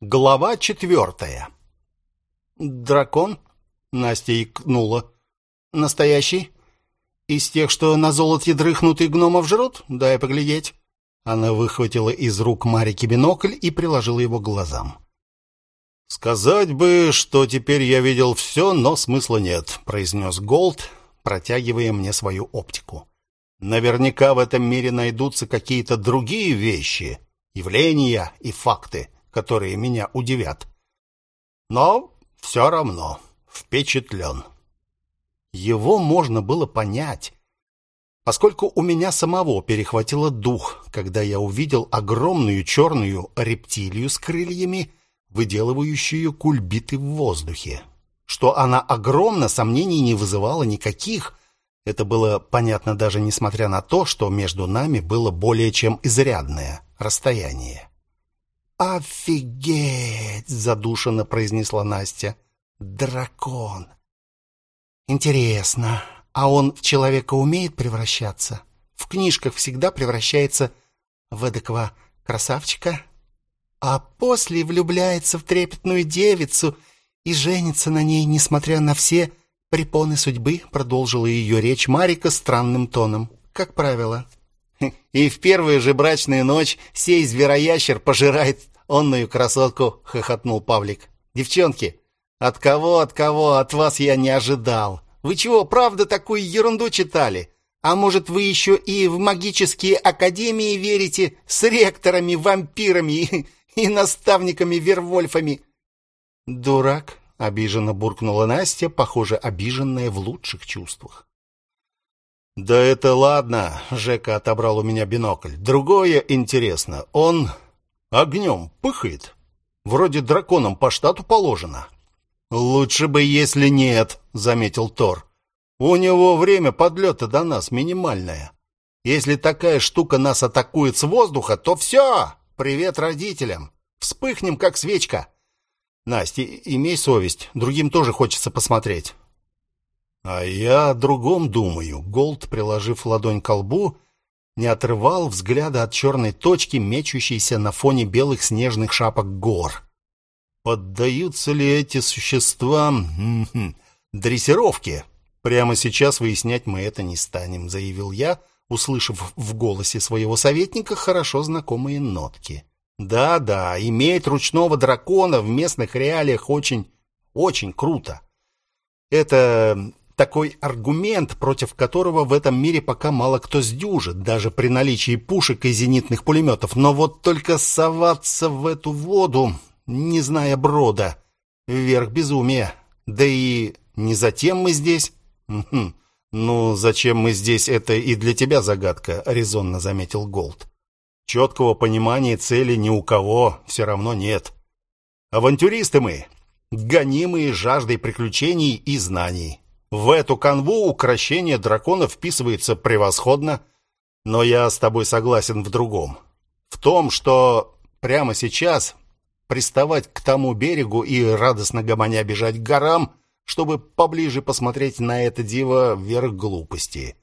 Глава четвертая. «Дракон?» — Настя икнула. «Настоящий? Из тех, что на золоте дрыхнут и гномов жрут? Дай поглядеть». Она выхватила из рук Марики бинокль и приложила его к глазам. «Сказать бы, что теперь я видел все, но смысла нет», — произнес Голд, протягивая мне свою оптику. «Наверняка в этом мире найдутся какие-то другие вещи, явления и факты» которые меня удивят. Но все равно впечатлен. Его можно было понять, поскольку у меня самого перехватило дух, когда я увидел огромную черную рептилию с крыльями, выделывающую кульбиты в воздухе. Что она огромна, сомнений не вызывало никаких. Это было понятно даже несмотря на то, что между нами было более чем изрядное расстояние. «Офигеть!» — задушенно произнесла Настя. «Дракон!» «Интересно, а он в человека умеет превращаться? В книжках всегда превращается в эдакого красавчика, а после влюбляется в трепетную девицу и женится на ней, несмотря на все препоны судьбы», — продолжила ее речь Марика странным тоном. «Как правило». И в первую же брачную ночь сей звероящер пожирает онную красотку, хохотнул Павлик. Девчонки, от кого, от кого, от вас я не ожидал. Вы чего, правда такую ерунду читали? А может, вы еще и в магические академии верите с ректорами, вампирами и, и наставниками-вервольфами? Дурак, обиженно буркнула Настя, похоже, обиженная в лучших чувствах. Да это ладно, Жека отобрал у меня бинокль. Другое интересно. Он огнем пыхает. Вроде драконам по штату положено. Лучше бы, если нет, заметил Тор. У него время подлета до нас минимальное. Если такая штука нас атакует с воздуха, то все. Привет родителям. Вспыхнем как свечка. Настя, имей совесть, другим тоже хочется посмотреть. А я о другом думаю. Голд, приложив ладонь к лбу, не отрывал взгляда от черной точки, мечущейся на фоне белых снежных шапок гор. Поддаются ли эти существа дрессировке? Прямо сейчас выяснять мы это не станем, заявил я, услышав в голосе своего советника хорошо знакомые нотки. Да-да, иметь ручного дракона в местных реалиях очень очень круто. Это такой аргумент, против которого в этом мире пока мало кто сдюжит, даже при наличии пушек и зенитных пулеметов. Но вот только соваться в эту воду, не зная брода, вверх безумия. Да и не затем мы здесь. Ну, зачем мы здесь, это и для тебя загадка, резонно заметил Голд. Четкого понимания цели ни у кого все равно нет. Авантюристы мы, гонимые жаждой приключений и знаний. В эту канву украшение дракона вписывается превосходно, но я с тобой согласен в другом. В том, что прямо сейчас приставать к тому берегу и радостно гомоня бежать к горам, чтобы поближе посмотреть на это диво, верх глупости.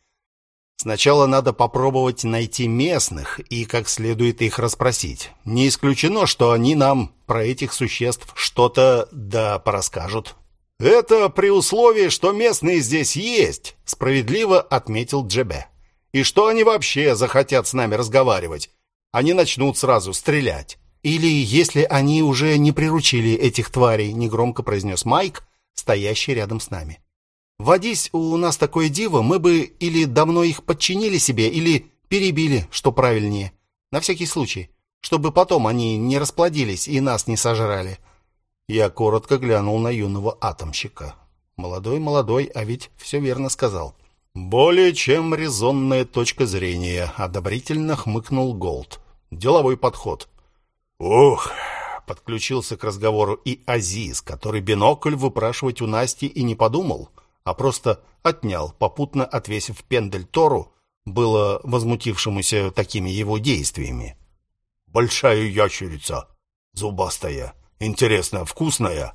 Сначала надо попробовать найти местных и как следует их расспросить. Не исключено, что они нам про этих существ что-то да порасскажут. Это при условии, что местные здесь есть, справедливо отметил Джебе. И что они вообще захотят с нами разговаривать? Они начнут сразу стрелять. Или если они уже не приручили этих тварей, негромко произнес Майк, стоящий рядом с нами. Водись у нас такое диво, мы бы или давно их подчинили себе, или перебили, что правильнее. На всякий случай, чтобы потом они не расплодились и нас не сожрали. Я коротко глянул на юного атомщика. Молодой, молодой, а ведь все верно сказал. Более чем резонная точка зрения, одобрительно хмыкнул Голд. Деловой подход. Ух, подключился к разговору и Азиз, который бинокль выпрашивать у Насти и не подумал, а просто отнял, попутно отвесив пендель Тору, было возмутившемуся такими его действиями. Большая ящерица, зубастая, Интересно, вкусная?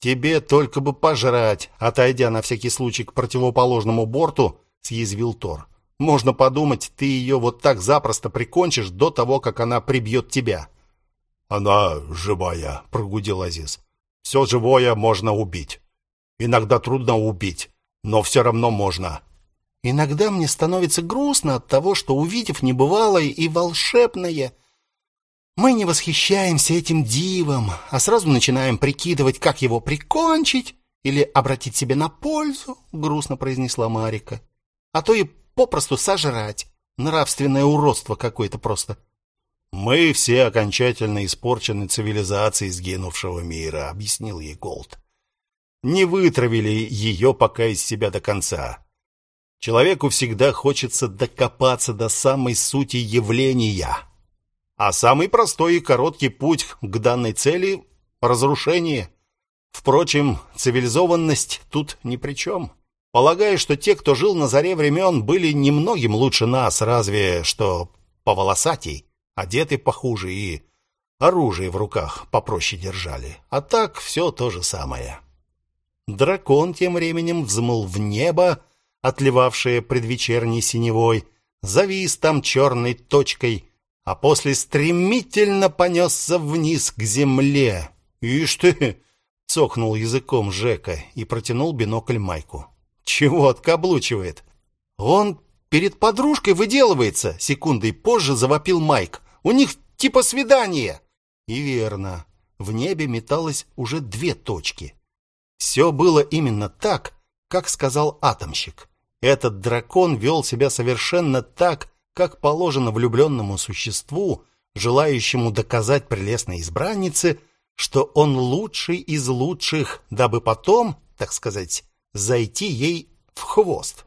Тебе только бы пожрать, отойдя на всякий случай к противоположному борту, съязвил Тор. Можно подумать, ты ее вот так запросто прикончишь до того, как она прибьет тебя. Она живая, прогудел Азиз. Все живое можно убить. Иногда трудно убить, но все равно можно. Иногда мне становится грустно от того, что увидев небывалое и волшебное, мы не восхищаемся этим дивом, а сразу начинаем прикидывать, как его прикончить или обратить себе на пользу, грустно произнесла Марика. А то и попросту сожрать. Нравственное уродство какое-то просто. Мы все окончательно испорчены цивилизацией сгинувшего мира, объяснил ей Голд. Не вытравили ее пока из себя до конца. Человеку всегда хочется докопаться до самой сути явления. А самый простой и короткий путь к данной цели разрушение. Впрочем, цивилизованность тут ни при чем. Полагаю, что те, кто жил на заре времен, были немногим лучше нас, разве что поволосатей, одеты похуже и оружие в руках попроще держали. А так все то же самое. Дракон тем временем взмыл в небо, отливавшее предвечерней синевой, завис там черной точкой, а после стремительно понесся вниз к земле. «Ишь ты!» — цокнул языком Жека и протянул бинокль Майку. Чего откаблучивает? Он перед подружкой выделывается, секундой позже завопил Майк. У них типа свидание. И верно. В небе металось уже две точки. Все было именно так, как сказал атомщик. Этот дракон вел себя совершенно так, как положено влюбленному существу, желающему доказать прелестной избраннице, что он лучший из лучших, дабы потом, так сказать, зайти ей в хвост.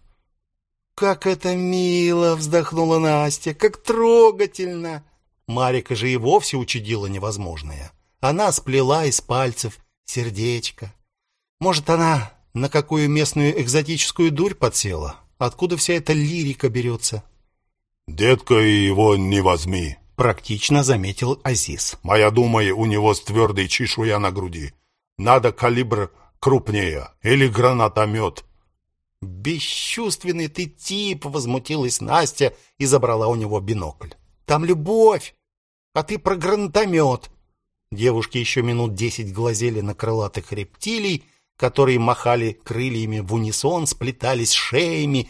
«Как это мило!» — вздохнула Настя. «Как трогательно!» Марика же и вовсе учудила невозможное. Она сплела из пальцев сердечко. Может, она на какую местную экзотическую дурь подсела? Откуда вся эта лирика берется? «Детка его не возьми», — практично заметил Азиз. «Моя думаю, у него с твердой чешуя на груди. Надо калибр крупнее или гранатомет. Бесчувственный ты тип, возмутилась Настя и забрала у него бинокль. Там любовь, а ты про гранатомет. Девушки еще минут десять глазели на крылатых рептилий, которые махали крыльями в унисон, сплетались шеями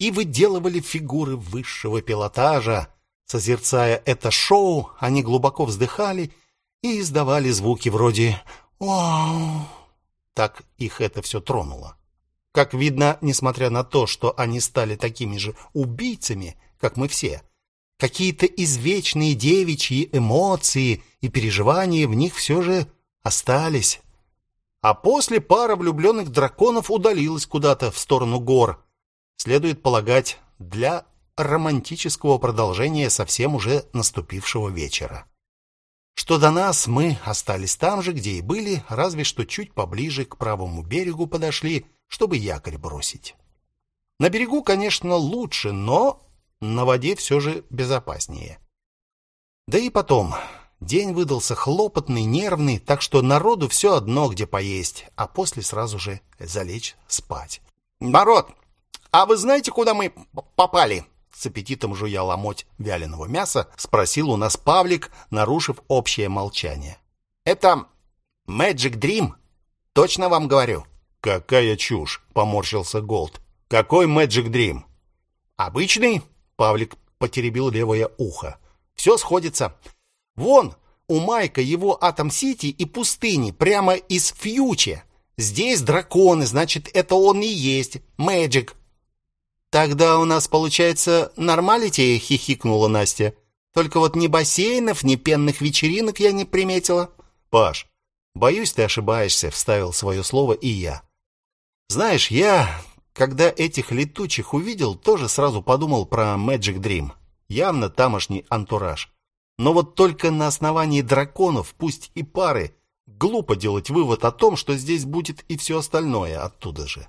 и выделывали фигуры высшего пилотажа. Созерцая это шоу, они глубоко вздыхали и издавали звуки вроде «Вау!» Так их это все тронуло. Как видно, несмотря на то, что они стали такими же убийцами, как мы все, какие-то извечные девичьи эмоции и переживания в них все же остались. А после пара влюбленных драконов удалилась куда-то в сторону гор. Следует полагать, для романтического продолжения совсем уже наступившего вечера. Что до нас, мы остались там же, где и были, разве что чуть поближе к правому берегу подошли, чтобы якорь бросить. На берегу, конечно, лучше, но на воде все же безопаснее. Да и потом, день выдался хлопотный, нервный, так что народу все одно, где поесть, а после сразу же залечь спать. «Народ, а вы знаете, куда мы попали?» с аппетитом жуя ломоть вяленого мяса, спросил у нас Павлик, нарушив общее молчание. «Это Magic Dream? Точно вам говорю?» «Какая чушь!» — поморщился Голд. «Какой Magic Dream?» «Обычный?» — Павлик потеребил левое ухо. «Все сходится. Вон, у Майка его Атом-Сити и пустыни, прямо из Фьюче. Здесь драконы, значит, это он и есть. Magic. Тогда у нас получается Normality, хихикнула Настя. Только вот ни бассейнов, ни пенных вечеринок я не приметила. Паш, боюсь, ты ошибаешься, вставил свое слово и я. Знаешь, я, когда этих летучих увидел, тоже сразу подумал про Magic Dream. Явно тамошний антураж. Но вот только на основании драконов, пусть и пары, глупо делать вывод о том, что здесь будет и все остальное оттуда же.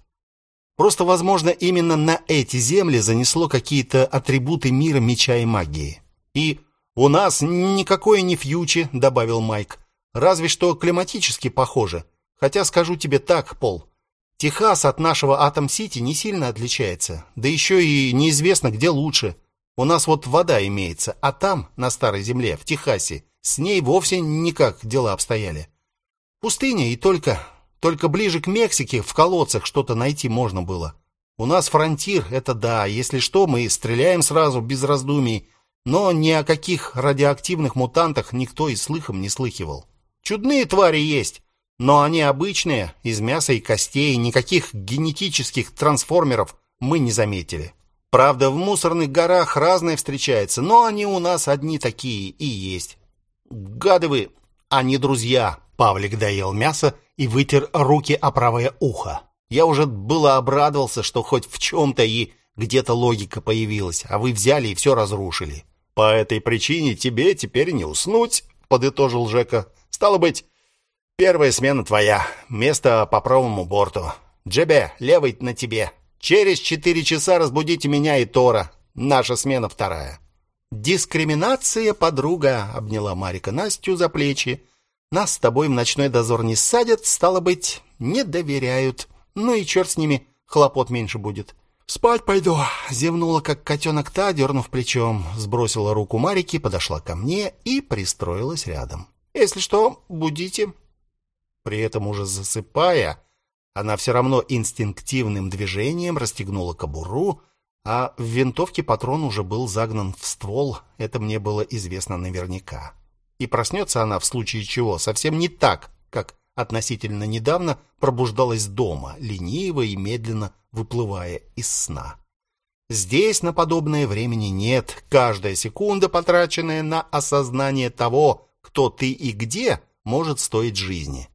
Просто, возможно, именно на эти земли занесло какие-то атрибуты мира меча и магии. И у нас никакое не фьючи, добавил Майк. Разве что климатически похоже. Хотя скажу тебе так, Пол, Техас от нашего Атом-Сити не сильно отличается. Да еще и неизвестно, где лучше. У нас вот вода имеется, а там, на старой земле, в Техасе, с ней вовсе никак дела обстояли. Пустыня и только, только ближе к Мексике в колодцах что-то найти можно было. У нас фронтир, это да, если что, мы стреляем сразу, без раздумий, но ни о каких радиоактивных мутантах никто и слыхом не слыхивал. Чудные твари есть, но они обычные, из мяса и костей, никаких генетических трансформеров мы не заметили. Правда, в мусорных горах разные встречаются, но они у нас одни такие и есть. Гады вы, а не друзья. Павлик доел мясо и вытер руки о правое ухо. Я уже было обрадовался, что хоть в чем-то и где-то логика появилась, а вы взяли и все разрушили. По этой причине тебе теперь не уснуть, подытожил Жека. Стало быть, первая смена твоя, место по правому борту. Джебе, левый на тебе. Через четыре часа разбудите меня и Тора. Наша смена вторая. Дискриминация, подруга, обняла Марика Настю за плечи. Нас с тобой в ночной дозор не садят, стало быть, не доверяют. Ну и черт с ними, хлопот меньше будет. Спать пойду, зевнула как котенок та, дернув плечом, сбросила руку Марики, подошла ко мне и пристроилась рядом. Если что, будите. При этом уже засыпая, она все равно инстинктивным движением расстегнула кобуру, а в винтовке патрон уже был загнан в ствол, это мне было известно наверняка. И проснется она в случае чего совсем не так, как относительно недавно пробуждалась дома, лениво и медленно выплывая из сна. Здесь на подобное времени нет. Каждая секунда, потраченная на осознание того, кто ты и где, может стоить жизни.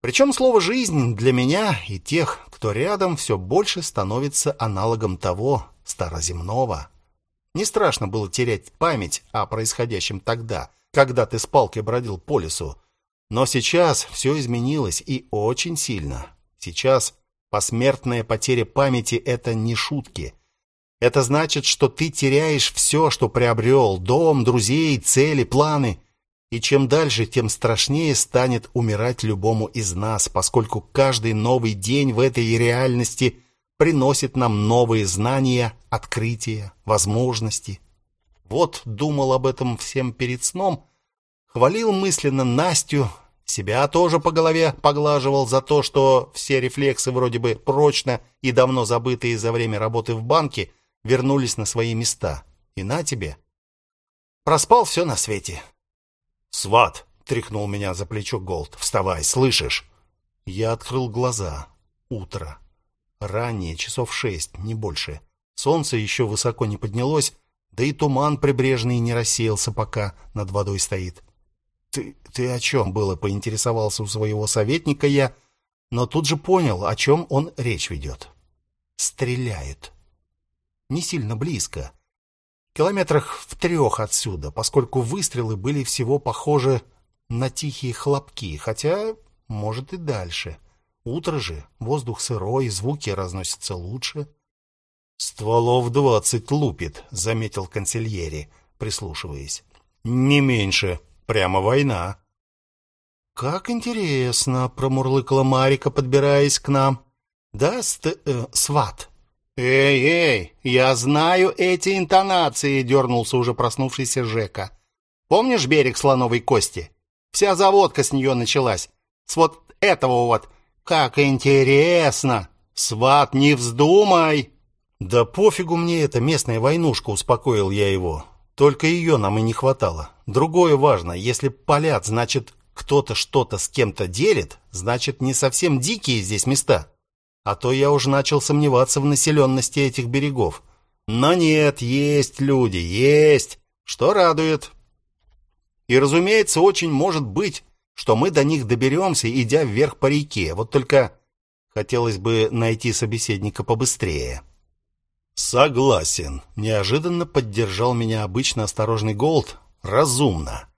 Причем слово «жизнь» для меня и тех, кто рядом, все больше становится аналогом того староземного. Не страшно было терять память о происходящем тогда, когда ты с палкой бродил по лесу. Но сейчас все изменилось и очень сильно. Сейчас посмертная потеря памяти — это не шутки. Это значит, что ты теряешь все, что приобрел — дом, друзей, цели, планы — и чем дальше, тем страшнее станет умирать любому из нас, поскольку каждый новый день в этой реальности приносит нам новые знания, открытия, возможности. Вот думал об этом всем перед сном, хвалил мысленно Настю, себя тоже по голове поглаживал за то, что все рефлексы вроде бы прочно и давно забытые за время работы в банке вернулись на свои места. И на тебе. Проспал все на свете. «Сват!» — тряхнул меня за плечо Голд. «Вставай, слышишь?» Я открыл глаза. Утро. Ранее, часов шесть, не больше. Солнце еще высоко не поднялось, да и туман прибрежный не рассеялся пока, над водой стоит. «Ты, ты о чем было?» — поинтересовался у своего советника я, но тут же понял, о чем он речь ведет. «Стреляют. Не сильно близко километрах в трех отсюда, поскольку выстрелы были всего похожи на тихие хлопки, хотя, может, и дальше. Утро же, воздух сырой, звуки разносятся лучше. «Стволов двадцать лупит», — заметил консильери, прислушиваясь. «Не меньше. Прямо война». «Как интересно», — промурлыкала Марика, подбираясь к нам. «Да, ст э, сват, «Эй, эй, я знаю эти интонации», — дернулся уже проснувшийся Жека. «Помнишь берег слоновой кости? Вся заводка с нее началась. С вот этого вот. Как интересно! Сват, не вздумай!» «Да пофигу мне эта местная войнушка», — успокоил я его. «Только ее нам и не хватало. Другое важно. Если палят, значит, кто-то что-то с кем-то делит, значит, не совсем дикие здесь места». А то я уже начал сомневаться в населенности этих берегов. Но нет, есть люди, есть, что радует. И, разумеется, очень может быть, что мы до них доберемся, идя вверх по реке. Вот только хотелось бы найти собеседника побыстрее. Согласен. Неожиданно поддержал меня обычно осторожный Голд. Разумно.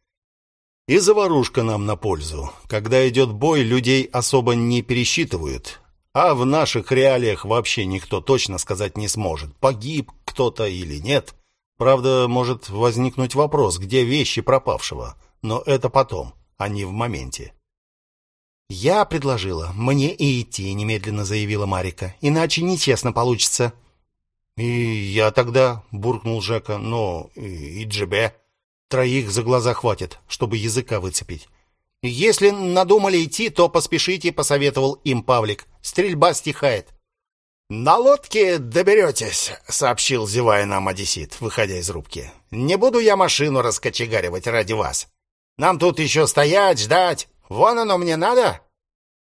И заварушка нам на пользу. Когда идет бой, людей особо не пересчитывают. А в наших реалиях вообще никто точно сказать не сможет, погиб кто-то или нет. Правда, может возникнуть вопрос, где вещи пропавшего, но это потом, а не в моменте. «Я предложила. Мне и идти», — немедленно заявила Марика. «Иначе нечестно получится». «И я тогда», — буркнул Жека, — «ну, и, и Джебе». Троих за глаза хватит, чтобы языка выцепить. Если надумали идти, то поспешите, посоветовал им Павлик. Стрельба стихает. На лодке доберетесь», — сообщил зевая нам одессит, выходя из рубки. Не буду я машину раскочегаривать ради вас. Нам тут еще стоять, ждать. Вон оно мне надо.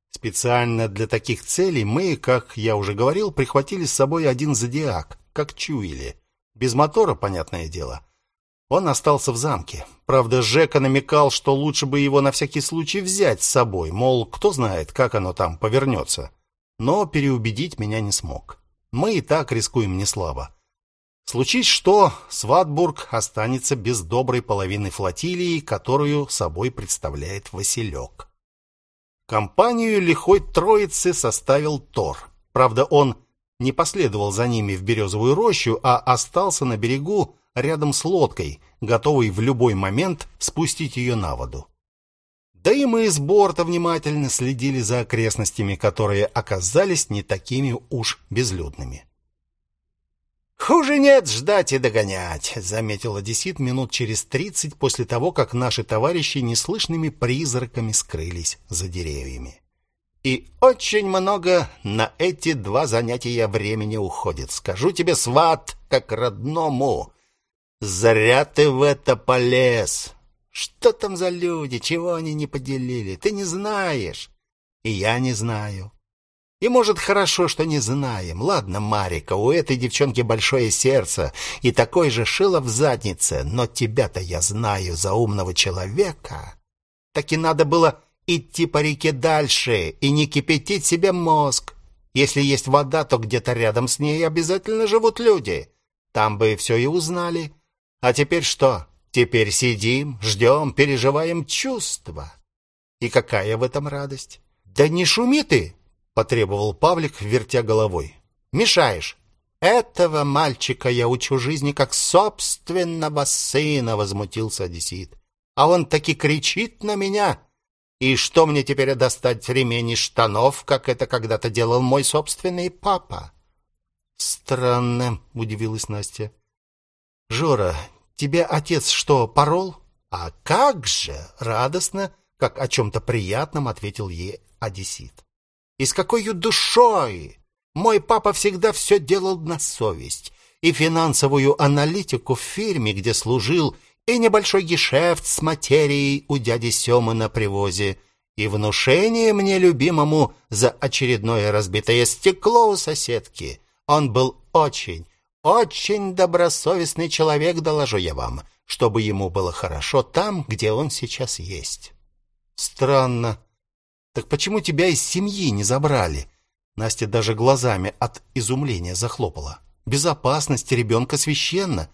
Специально для таких целей мы, как я уже говорил, прихватили с собой один зодиак, как чуяли. Без мотора, понятное дело. Он остался в замке. Правда, Жека намекал, что лучше бы его на всякий случай взять с собой, мол, кто знает, как оно там повернется. Но переубедить меня не смог. Мы и так рискуем не слабо. Случись что, Сватбург останется без доброй половины флотилии, которую собой представляет Василек. Компанию лихой троицы составил Тор. Правда, он не последовал за ними в Березовую рощу, а остался на берегу рядом с лодкой, готовый в любой момент спустить ее на воду. Да и мы с борта внимательно следили за окрестностями, которые оказались не такими уж безлюдными. «Хуже нет ждать и догонять», — заметил одессит минут через тридцать после того, как наши товарищи неслышными призраками скрылись за деревьями. «И очень много на эти два занятия времени уходит. Скажу тебе, сват, как родному. Зря ты в это полез. Что там за люди, чего они не поделили, ты не знаешь. И я не знаю. И, может, хорошо, что не знаем. Ладно, Марика, у этой девчонки большое сердце и такое же шило в заднице, но тебя-то я знаю за умного человека. Так и надо было идти по реке дальше и не кипятить себе мозг. Если есть вода, то где-то рядом с ней обязательно живут люди. Там бы все и узнали. А теперь что? Теперь сидим, ждем, переживаем чувства. И какая в этом радость? Да не шуми ты, потребовал Павлик, вертя головой. Мешаешь. Этого мальчика я учу жизни как собственного сына, возмутился одессит. А он таки кричит на меня. И что мне теперь достать ремень из штанов, как это когда-то делал мой собственный папа? Странно, удивилась Настя. Жора, тебя отец что, порол? А как же, радостно, как о чем то приятном ответил ей одессит. И с какой душой! Мой папа всегда все делал на совесть. И финансовую аналитику в фирме, где служил, и небольшой гешефт с материей у дяди Семы на привозе, и внушение мне любимому за очередное разбитое стекло у соседки. Он был очень, очень добросовестный человек, доложу я вам, чтобы ему было хорошо там, где он сейчас есть. Странно, так почему тебя из семьи не забрали? Настя даже глазами от изумления захлопала. Безопасность ребенка священна.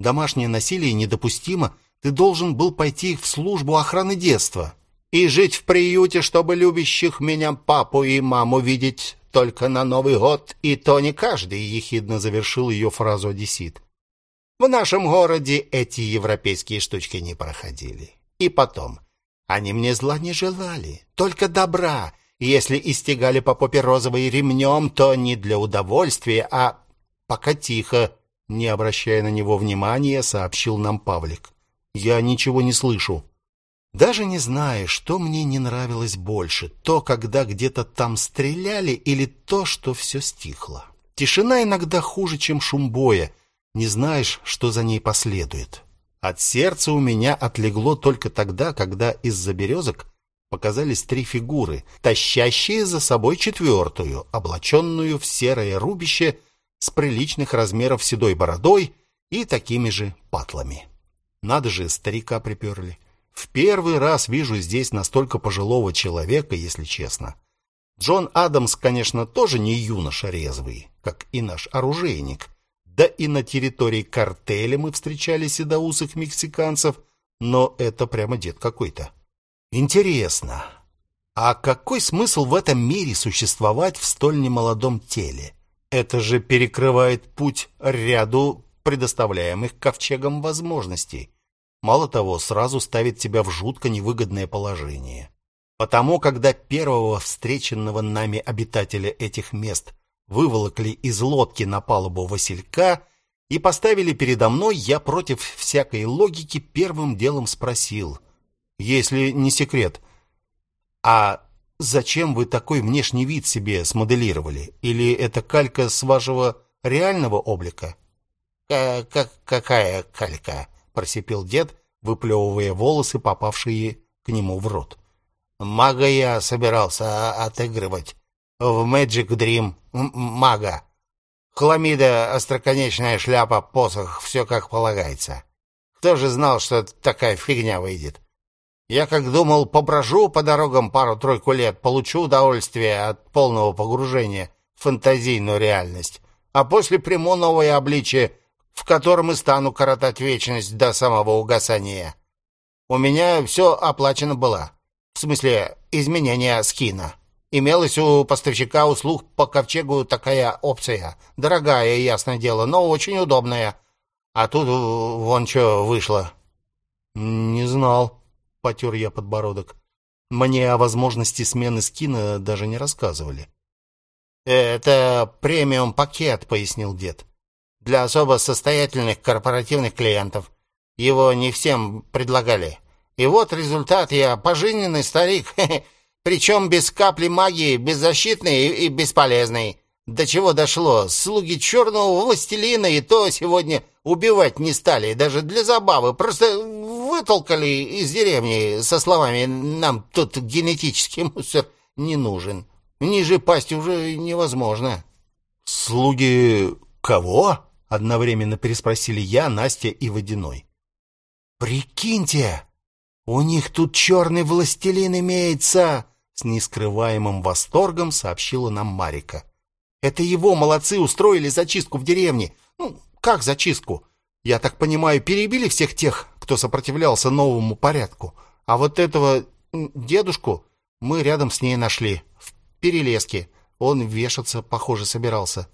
Домашнее насилие недопустимо. Ты должен был пойти в службу охраны детства и жить в приюте, чтобы любящих меня папу и маму видеть только на Новый год, и то не каждый, ехидно завершил ее фразу одессит. В нашем городе эти европейские штучки не проходили. И потом, они мне зла не желали, только добра. Если истегали по попе розовой ремнем, то не для удовольствия, а пока тихо, не обращая на него внимания, сообщил нам Павлик. Я ничего не слышу. Даже не знаю, что мне не нравилось больше: то, когда где-то там стреляли, или то, что все стихло. Тишина иногда хуже, чем шум боя. Не знаешь, что за ней последует. От сердца у меня отлегло только тогда, когда из-за березок показались три фигуры, тащащие за собой четвертую, облаченную в серое рубище с приличных размеров седой бородой и такими же патлами. Надо же, старика приперли. В первый раз вижу здесь настолько пожилого человека, если честно. Джон Адамс, конечно, тоже не юноша резвый, как и наш оружейник, да и на территории картеля мы встречали седоусых мексиканцев, но это прямо дед какой-то. Интересно, а какой смысл в этом мире существовать в столь немолодом теле? Это же перекрывает путь ряду предоставляемых ковчегом возможностей. Мало того, сразу ставит тебя в жутко невыгодное положение. Потому, когда первого встреченного нами обитателя этих мест выволокли из лодки на палубу Василька, и поставили передо мной, я против всякой логики первым делом спросил, если не секрет, а зачем вы такой внешний вид себе смоделировали? Или это калька с вашего реального облика? Как какая калька? просипел дед, выплевывая волосы, попавшие к нему в рот. Мага я собирался отыгрывать в Magic Dream мага. Хламида, остроконечная шляпа, посох, все как полагается. Кто же знал, что такая фигня выйдет? Я как думал, поброжу по дорогам пару-тройку лет, получу удовольствие от полного погружения в фантазийную реальность, а после приму новое обличие, в котором и стану коротать вечность до самого угасания. У меня все оплачено было. В смысле, изменения скина. Имелась у поставщика услуг по ковчегу такая опция. Дорогая, ясное дело, но очень удобная. А тут вон что вышло. Не знал, потер я подбородок. Мне о возможности смены скина даже не рассказывали. Это премиум-пакет, пояснил дед. Для особо состоятельных корпоративных клиентов. Его не всем предлагали. И вот результат я пожизненный старик. Причем без капли магии, беззащитный и, бесполезный. До чего дошло? Слуги черного властелина и то сегодня убивать не стали, даже для забавы. Просто вытолкали из деревни со словами «нам тут генетический мусор не нужен». Ниже пасть уже невозможно. «Слуги кого?» — одновременно переспросили я, Настя и Водяной. «Прикиньте, у них тут черный властелин имеется!» С нескрываемым восторгом сообщила нам Марика. Это его молодцы устроили зачистку в деревне. Ну, как зачистку? Я так понимаю, перебили всех тех, кто сопротивлялся новому порядку. А вот этого дедушку мы рядом с ней нашли, в перелеске. Он вешаться, похоже, собирался.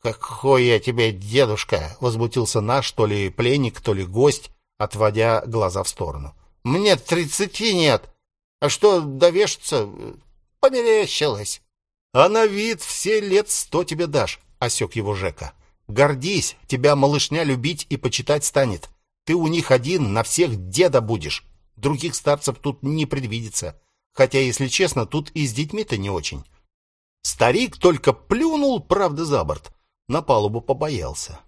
«Какой я тебе дедушка!» — возмутился наш то ли пленник, то ли гость, отводя глаза в сторону. «Мне тридцати нет. А что довешаться? Померещилось. А на вид все лет сто тебе дашь, осек его Жека. Гордись, тебя малышня любить и почитать станет. Ты у них один, на всех деда будешь. Других старцев тут не предвидится. Хотя, если честно, тут и с детьми-то не очень. Старик только плюнул, правда, за борт. На палубу побоялся.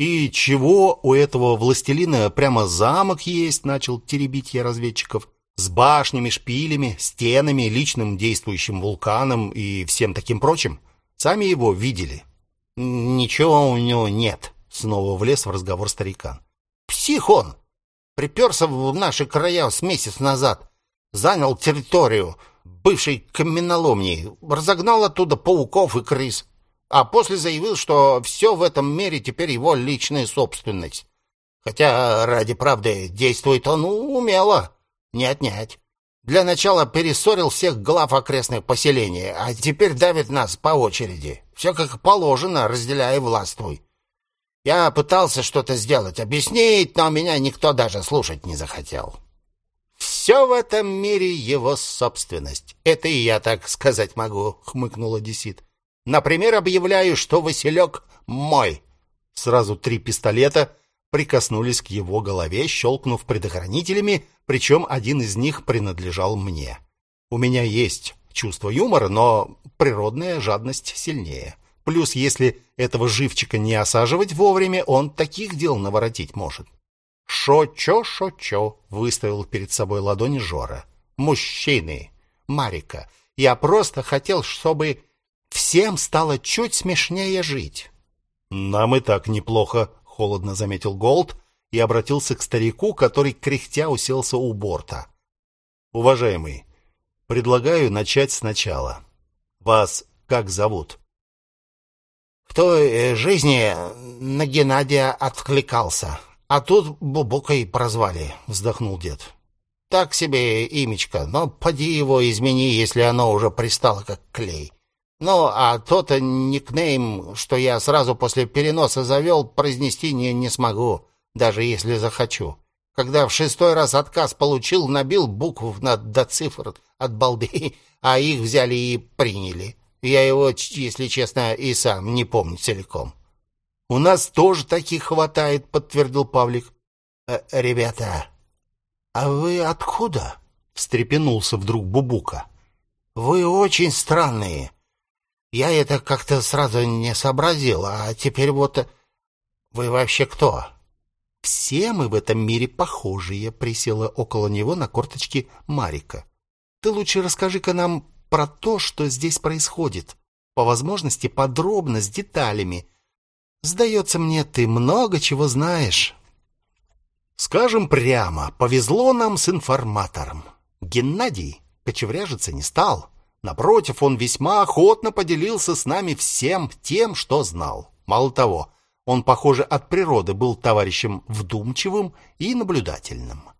И чего у этого властелина прямо замок есть, начал теребить я разведчиков с башнями, шпилями, стенами, личным действующим вулканом и всем таким прочим. Сами его видели. Ничего у него нет, снова влез в разговор старикан. Псих он. Приперся в наши края с месяц назад, занял территорию бывшей каменоломни, разогнал оттуда пауков и крыс, а после заявил, что все в этом мире теперь его личная собственность. Хотя, ради правды, действует он умело. Не отнять. Для начала перессорил всех глав окрестных поселений, а теперь давит нас по очереди. Все как положено, разделяя властвуй. Я пытался что-то сделать, объяснить, но меня никто даже слушать не захотел. Все в этом мире его собственность. Это и я так сказать могу, хмыкнул Одессит. Например, объявляю, что Василек мой. Сразу три пистолета прикоснулись к его голове, щелкнув предохранителями, причем один из них принадлежал мне. У меня есть чувство юмора, но природная жадность сильнее. Плюс, если этого живчика не осаживать вовремя, он таких дел наворотить может. «Шо-чо, шо-чо», — выставил перед собой ладони Жора. «Мужчины, Марика, я просто хотел, чтобы всем стало чуть смешнее жить». «Нам и так неплохо», холодно заметил Голд и обратился к старику, который кряхтя уселся у борта. Уважаемый, предлагаю начать сначала. Вас как зовут? В той э, жизни на Геннадия откликался, а тут Бубукой прозвали, вздохнул дед. Так себе имечко, но поди его измени, если оно уже пристало как клей. Ну, а тот никнейм, что я сразу после переноса завел, произнести не, не смогу, даже если захочу. Когда в шестой раз отказ получил, набил букв на, до цифр от балды, а их взяли и приняли. Я его, если честно, и сам не помню целиком. У нас тоже таких хватает, подтвердил Павлик. Э, ребята, а вы откуда? встрепенулся вдруг Бубука. Вы очень странные. Я это как-то сразу не сообразил, а теперь вот вы вообще кто? Все мы в этом мире похожие, присела около него на корточки Марика. Ты лучше расскажи-ка нам про то, что здесь происходит. По возможности подробно, с деталями. Сдается мне, ты много чего знаешь. Скажем прямо, повезло нам с информатором. Геннадий кочевряжиться не стал. Напротив, он весьма охотно поделился с нами всем тем, что знал. Мало того, он, похоже, от природы был товарищем вдумчивым и наблюдательным.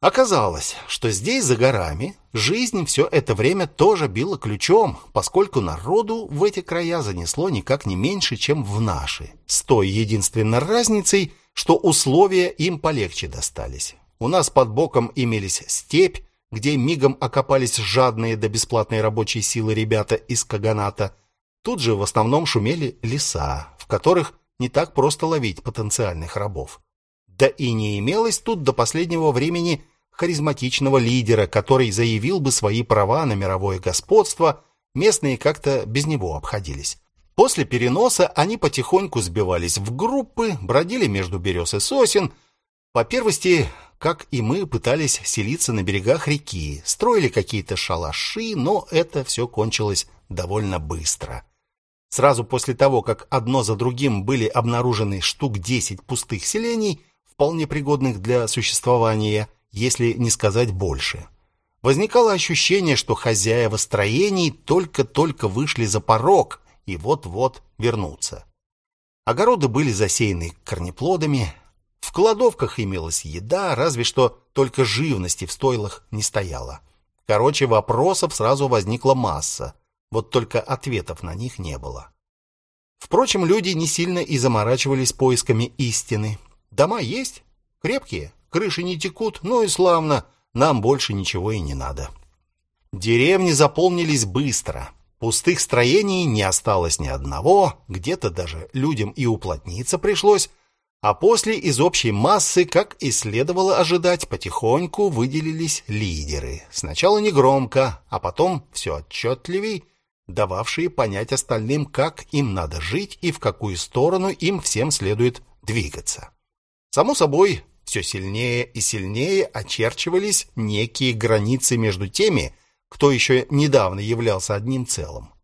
Оказалось, что здесь, за горами, жизнь все это время тоже била ключом, поскольку народу в эти края занесло никак не меньше, чем в наши, с той единственной разницей, что условия им полегче достались. У нас под боком имелись степь, где мигом окопались жадные до бесплатной рабочей силы ребята из Каганата. Тут же в основном шумели леса, в которых не так просто ловить потенциальных рабов. Да и не имелось тут до последнего времени харизматичного лидера, который заявил бы свои права на мировое господство, местные как-то без него обходились. После переноса они потихоньку сбивались в группы, бродили между берез и сосен. По первости как и мы, пытались селиться на берегах реки, строили какие-то шалаши, но это все кончилось довольно быстро. Сразу после того, как одно за другим были обнаружены штук 10 пустых селений, вполне пригодных для существования, если не сказать больше. Возникало ощущение, что хозяева строений только-только вышли за порог и вот-вот вернутся. Огороды были засеяны корнеплодами, в кладовках имелась еда, разве что только живности в стойлах не стояло. Короче, вопросов сразу возникла масса, вот только ответов на них не было. Впрочем, люди не сильно и заморачивались поисками истины. Дома есть, крепкие, крыши не текут, ну и славно, нам больше ничего и не надо. Деревни заполнились быстро. Пустых строений не осталось ни одного, где-то даже людям и уплотниться пришлось, а после из общей массы, как и следовало ожидать, потихоньку выделились лидеры. Сначала негромко, а потом все отчетливей, дававшие понять остальным, как им надо жить и в какую сторону им всем следует двигаться. Само собой, все сильнее и сильнее очерчивались некие границы между теми, кто еще недавно являлся одним целым.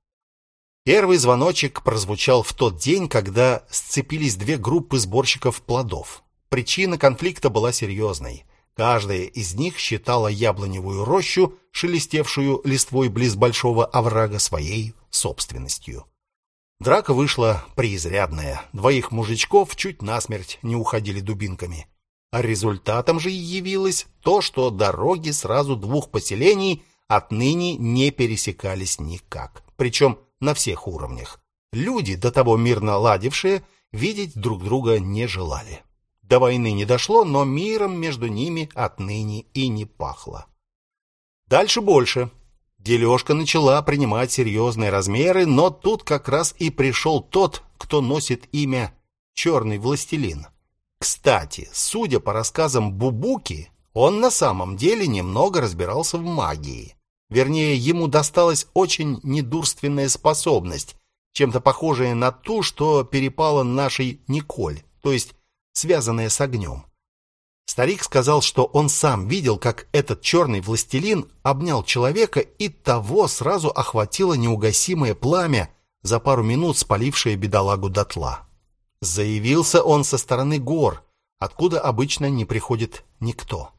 Первый звоночек прозвучал в тот день, когда сцепились две группы сборщиков плодов. Причина конфликта была серьезной. Каждая из них считала яблоневую рощу, шелестевшую листвой близ большого оврага, своей собственностью. Драка вышла преизрядная. Двоих мужичков чуть насмерть не уходили дубинками. А результатом же явилось то, что дороги сразу двух поселений отныне не пересекались никак. Причем на всех уровнях. Люди, до того мирно ладившие, видеть друг друга не желали. До войны не дошло, но миром между ними отныне и не пахло. Дальше больше. Дележка начала принимать серьезные размеры, но тут как раз и пришел тот, кто носит имя Черный Властелин. Кстати, судя по рассказам Бубуки, он на самом деле немного разбирался в магии. Вернее, ему досталась очень недурственная способность, чем-то похожая на ту, что перепала нашей Николь, то есть связанная с огнем. Старик сказал, что он сам видел, как этот черный властелин обнял человека, и того сразу охватило неугасимое пламя, за пару минут спалившее бедолагу дотла. Заявился он со стороны гор, откуда обычно не приходит никто.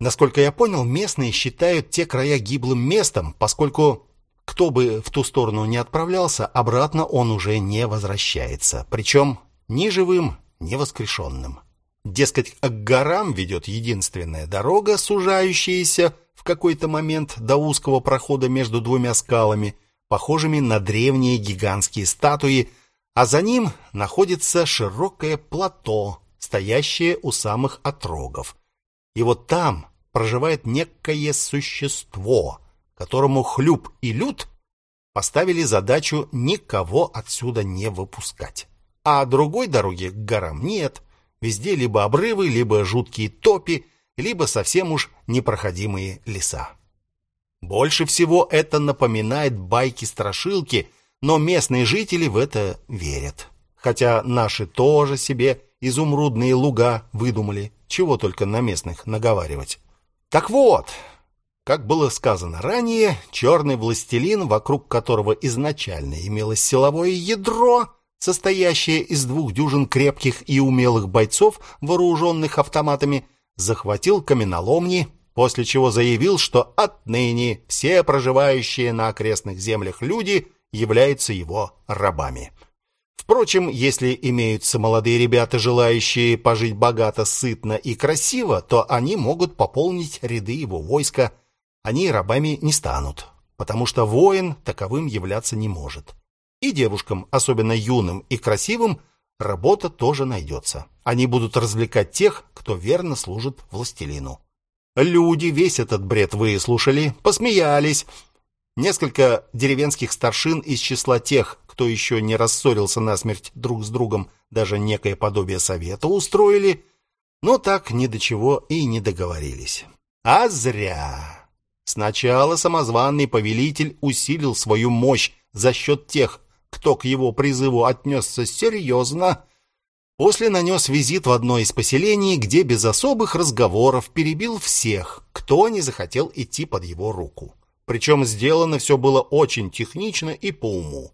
Насколько я понял, местные считают те края гиблым местом, поскольку кто бы в ту сторону не отправлялся, обратно он уже не возвращается, причем ни живым, ни воскрешенным. Дескать, к горам ведет единственная дорога, сужающаяся в какой-то момент до узкого прохода между двумя скалами, похожими на древние гигантские статуи, а за ним находится широкое плато, стоящее у самых отрогов. И вот там проживает некое существо, которому Хлюп и Люд поставили задачу никого отсюда не выпускать. а другой дороги к горам нет. Везде либо обрывы, либо жуткие топи, либо совсем уж непроходимые леса. Больше всего это напоминает байки-страшилки, но местные жители в это верят. Хотя наши тоже себе изумрудные луга выдумали, чего только на местных наговаривать. Так вот, как было сказано ранее, черный властелин, вокруг которого изначально имелось силовое ядро, состоящее из двух дюжин крепких и умелых бойцов, вооруженных автоматами, захватил каменоломни, после чего заявил, что отныне все проживающие на окрестных землях люди являются его рабами. Впрочем, если имеются молодые ребята, желающие пожить богато, сытно и красиво, то они могут пополнить ряды его войска. Они рабами не станут, потому что воин таковым являться не может. И девушкам, особенно юным и красивым, работа тоже найдется. Они будут развлекать тех, кто верно служит властелину. Люди весь этот бред выслушали, посмеялись. Несколько деревенских старшин из числа тех, кто еще не рассорился насмерть друг с другом, даже некое подобие совета устроили, но так ни до чего и не договорились. А зря. Сначала самозванный повелитель усилил свою мощь за счет тех, кто к его призыву отнесся серьезно, после нанес визит в одно из поселений, где без особых разговоров перебил всех, кто не захотел идти под его руку. Причем сделано все было очень технично и по уму.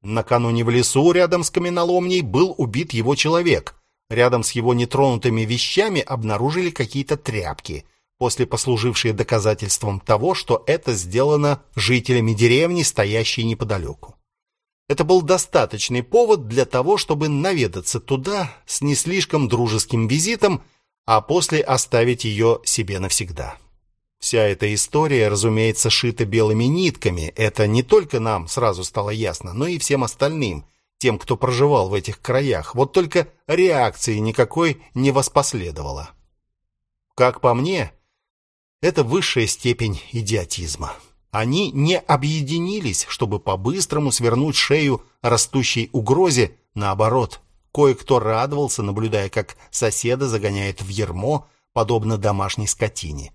Накануне в лесу рядом с каменоломней был убит его человек. Рядом с его нетронутыми вещами обнаружили какие-то тряпки, после послужившие доказательством того, что это сделано жителями деревни, стоящей неподалеку. Это был достаточный повод для того, чтобы наведаться туда с не слишком дружеским визитом, а после оставить ее себе навсегда. Вся эта история, разумеется, шита белыми нитками. Это не только нам сразу стало ясно, но и всем остальным, тем, кто проживал в этих краях. Вот только реакции никакой не воспоследовало. Как по мне, это высшая степень идиотизма. Они не объединились, чтобы по-быстрому свернуть шею растущей угрозе, наоборот. Кое-кто радовался, наблюдая, как соседа загоняет в ермо, подобно домашней скотине.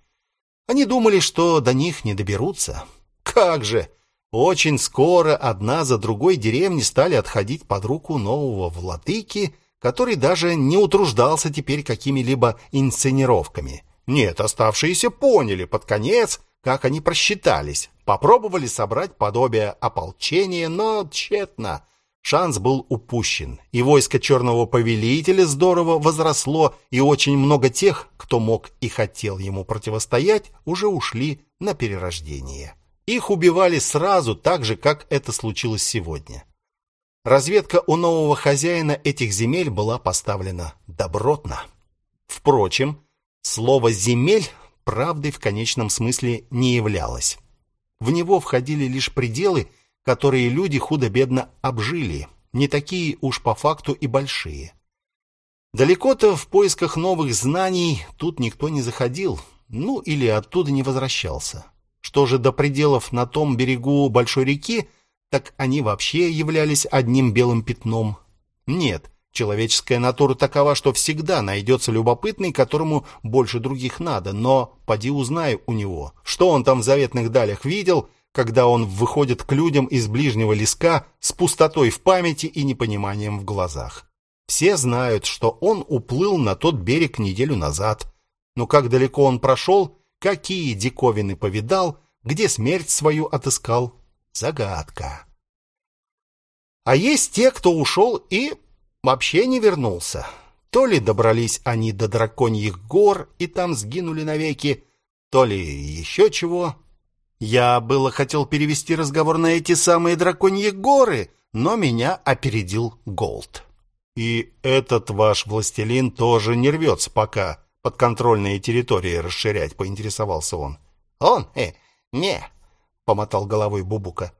Они думали, что до них не доберутся. Как же! Очень скоро одна за другой деревни стали отходить под руку нового владыки, который даже не утруждался теперь какими-либо инсценировками. Нет, оставшиеся поняли под конец, как они просчитались. Попробовали собрать подобие ополчения, но тщетно. Шанс был упущен, и войско черного повелителя здорово возросло, и очень много тех, кто мог и хотел ему противостоять, уже ушли на перерождение. Их убивали сразу, так же, как это случилось сегодня. Разведка у нового хозяина этих земель была поставлена добротно. Впрочем, слово «земель» правдой в конечном смысле не являлось. В него входили лишь пределы, которые люди худо-бедно обжили, не такие уж по факту и большие. Далеко-то в поисках новых знаний тут никто не заходил, ну или оттуда не возвращался. Что же до пределов на том берегу большой реки, так они вообще являлись одним белым пятном. Нет, человеческая натура такова, что всегда найдется любопытный, которому больше других надо, но поди узнай у него, что он там в заветных далях видел — когда он выходит к людям из ближнего леска с пустотой в памяти и непониманием в глазах. Все знают, что он уплыл на тот берег неделю назад. Но как далеко он прошел, какие диковины повидал, где смерть свою отыскал — загадка. А есть те, кто ушел и вообще не вернулся. То ли добрались они до драконьих гор и там сгинули навеки, то ли еще чего. Я было хотел перевести разговор на эти самые драконьи горы, но меня опередил Голд. И этот ваш властелин тоже не рвется пока подконтрольные территории расширять, поинтересовался он. Он? Э, не, помотал головой Бубука.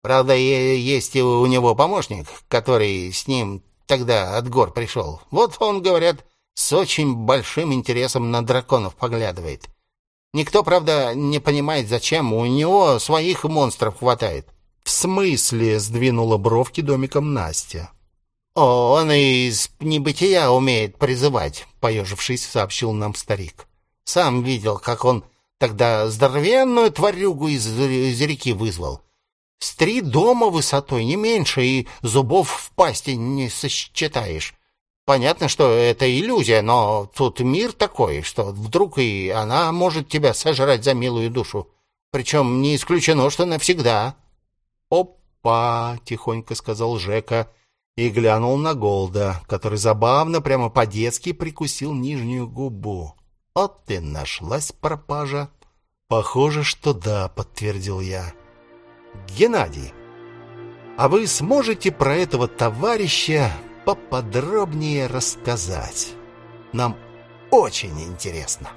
Правда, есть у него помощник, который с ним тогда от гор пришел. Вот он, говорят, с очень большим интересом на драконов поглядывает. Никто, правда, не понимает, зачем. У него своих монстров хватает. В смысле, сдвинула бровки домиком Настя. О, он из небытия умеет призывать, поежившись, сообщил нам старик. Сам видел, как он тогда здоровенную тварюгу из, из реки вызвал. С три дома высотой, не меньше, и зубов в пасти не сосчитаешь. Понятно, что это иллюзия, но тут мир такой, что вдруг и она может тебя сожрать за милую душу. Причем не исключено, что навсегда. «Опа!» — тихонько сказал Жека и глянул на Голда, который забавно, прямо по-детски прикусил нижнюю губу. «Вот ты нашлась пропажа!» «Похоже, что да», — подтвердил я. «Геннадий, а вы сможете про этого товарища поподробнее рассказать. Нам очень интересно.